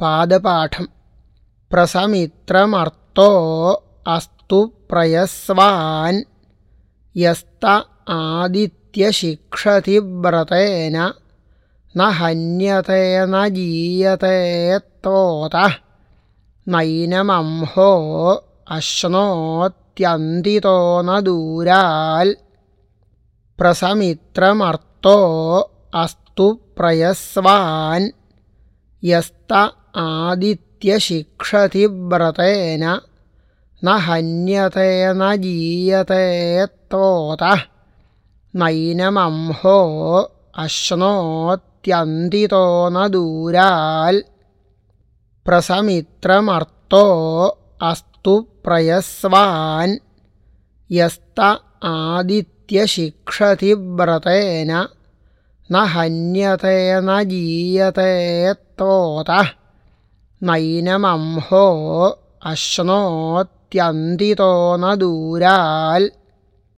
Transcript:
പാദപാഠം. പ്രസമിത്രമർത്തോ അസ്തു പ്രയസ്വാൻ യസ്ത ആദിത്യശിക്ഷതി വ്രതേന ന ഹന്യത്തെ നൈനമംഹോ അശ്നോത്യന്തിതോ ന ദൂരാൽ പ്രസമിത്രമർത്തോ അസ്തു പ്രയസ്വാൻ യസ്ത ആദിത്യശിക്ഷതി വ്രതേന ന ഹന്യത്തെ ന ജീയത്തെ തോത നൈനമംഹോ അശ്നോത്യന്തിതോ ന ദൂരാൽ പ്രസമിത്രമർത്തോ അസ്തു പ്രയസ്വാൻ യസ്ത ആദിത്യശിക്ഷതി വ്രതേന ന ഹന്യത്തെ ന ജീയത്തെ തോത നൈനമംഹോ അശ്നോത്യന്തിതോ ന ദൂരാൽ.